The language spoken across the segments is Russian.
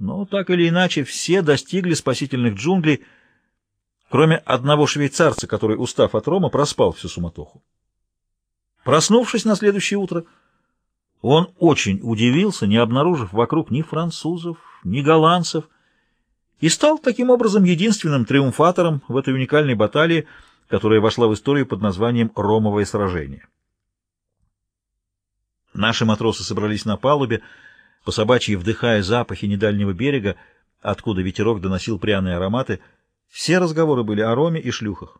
но так или иначе все достигли спасительных джунглей, кроме одного швейцарца, который, устав от рома, проспал всю суматоху. Проснувшись на следующее утро, он очень удивился, не обнаружив вокруг ни французов, ни голландцев, и стал таким образом единственным триумфатором в этой уникальной баталии, которая вошла в историю под названием «Ромовое сражение». Наши матросы собрались на палубе, по собачьи вдыхая запахи недальнего берега, откуда ветерок доносил пряные ароматы. Все разговоры были о роме и шлюхах.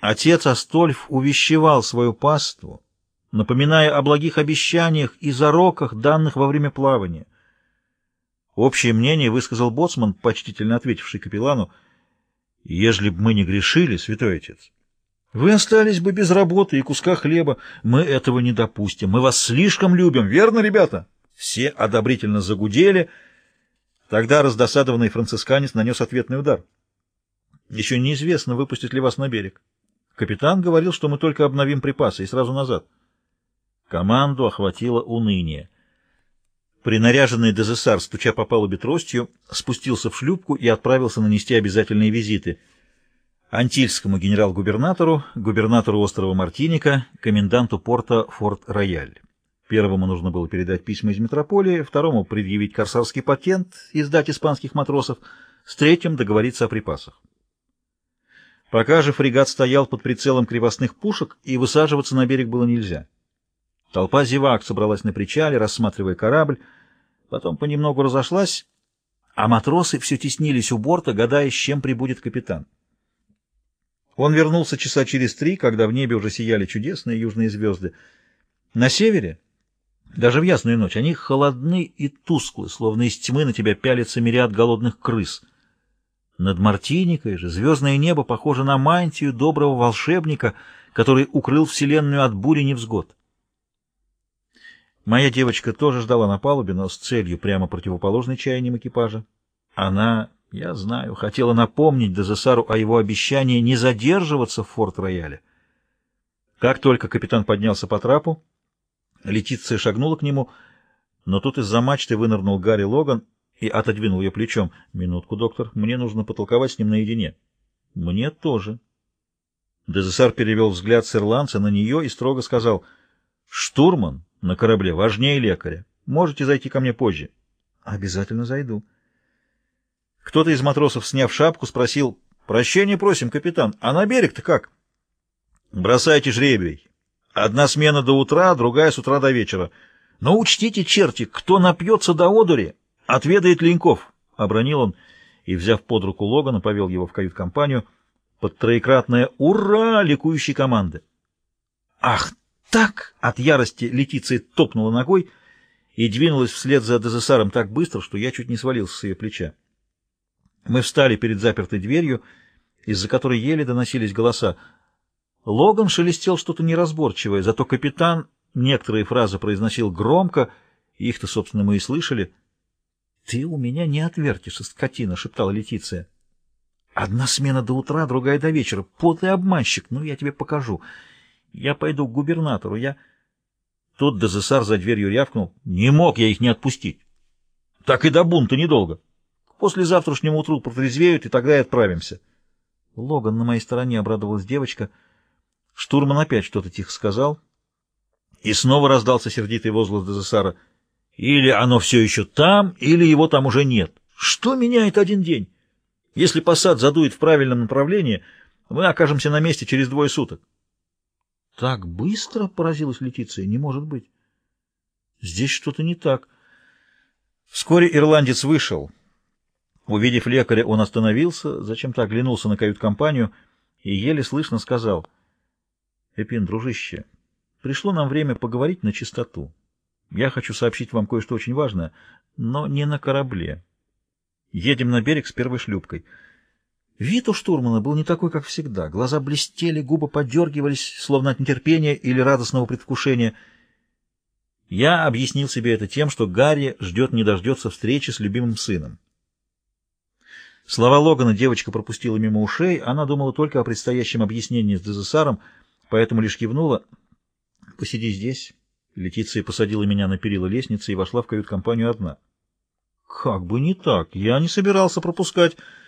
Отец Астольф увещевал свою паству, напоминая о благих обещаниях и зароках, данных во время плавания. Общее мнение высказал боцман, почтительно ответивший капеллану, «Ежели б мы не грешили, святой отец, вы остались бы без работы и куска хлеба. Мы этого не допустим. Мы вас слишком любим, верно, ребята?» Все одобрительно загудели. Тогда раздосадованный францисканец нанес ответный удар. «Еще неизвестно, выпустят ли вас на берег. Капитан говорил, что мы только обновим припасы и сразу назад». Команду охватило уныние. Принаряженный Дезессар, стуча по палубе тростью, спустился в шлюпку и отправился нанести обязательные визиты Антильскому генерал-губернатору, губернатору острова Мартиника, коменданту порта Форт-Рояль. Первому нужно было передать письма из метрополии, второму предъявить корсарский патент и сдать испанских матросов, с третьим договориться о припасах. Пока же фрегат стоял под прицелом крепостных пушек, и высаживаться на берег было нельзя. Толпа зевак собралась на причале, рассматривая корабль, потом понемногу разошлась, а матросы все теснились у борта, гадая, с чем прибудет капитан. Он вернулся часа через три, когда в небе уже сияли чудесные южные звезды. На севере, даже в ясную ночь, они холодны и тусклы, словно из тьмы на тебя пялится мириад голодных крыс. Над Мартиникой же звездное небо похоже на мантию доброго волшебника, который укрыл вселенную от бури невзгод. Моя девочка тоже ждала на палубе, но с целью прямо противоположной чаяниям экипажа. Она, я знаю, хотела напомнить Дезессару о его обещании не задерживаться в Форт-Рояле. Как только капитан поднялся по трапу, Летиция шагнула к нему, но тут из-за мачты вынырнул Гарри Логан и отодвинул ее плечом. «Минутку, доктор, мне нужно потолковать с ним наедине». «Мне тоже». Дезессар перевел взгляд с ирландца на нее и строго сказал, «Штурман, на корабле важнее лекаря. Можете зайти ко мне позже. Обязательно зайду. Кто-то из матросов, сняв шапку, спросил, «Прощения просим, капитан, а на берег-то как?» «Бросайте жребий. Одна смена до утра, другая с утра до вечера. Но учтите, черти, кто напьется до одури, отведает леньков», — обронил он и, взяв под руку Логана, повел его в кают-компанию под троекратное «Ура!» ликующей команды. «Ах так!» — от ярости Летиция топнула ногой и двинулась вслед за Дезессаром так быстро, что я чуть не свалился с ее плеча. Мы встали перед запертой дверью, из-за которой еле доносились голоса. Логан шелестел что-то неразборчивое, зато капитан некоторые фразы произносил громко, их-то, собственно, мы и слышали. — Ты у меня не отвертишься, скотина, — шептала Летиция. — Одна смена до утра, другая до вечера. Подлый обманщик, ну, я тебе покажу. Я пойду к губернатору, я... Тут Дезессар за дверью рявкнул. Не мог я их не отпустить. Так и до бунта недолго. После завтрашнего утру протрезвеют, и тогда и отправимся. Логан на моей стороне обрадовалась девочка. Штурман опять что-то тихо сказал. И снова раздался сердитый возглас Дезессара. Или оно все еще там, или его там уже нет. Что меняет один день? Если посад задует в правильном направлении, мы окажемся на месте через двое суток. Так быстро поразилась Летиция? Не может быть. Здесь что-то не так. Вскоре ирландец вышел. Увидев лекаря, он остановился, зачем-то оглянулся на кают-компанию и еле слышно сказал. «Эпин, дружище, пришло нам время поговорить на чистоту. Я хочу сообщить вам кое-что очень важное, но не на корабле. Едем на берег с первой шлюпкой». Вид у штурмана был не такой, как всегда. Глаза блестели, губы подергивались, словно от нетерпения или радостного предвкушения. Я объяснил себе это тем, что Гарри ждет не дождется встречи с любимым сыном. Слова Логана девочка пропустила мимо ушей, она думала только о предстоящем объяснении с Дезессаром, поэтому лишь кивнула. «Посиди здесь». Летиция посадила меня на перила лестницы и вошла в кают-компанию одна. Как бы не так. Я не собирался пропускать